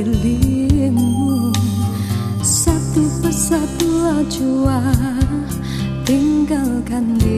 Lilinmu Satu persatu jua tinggalkan dia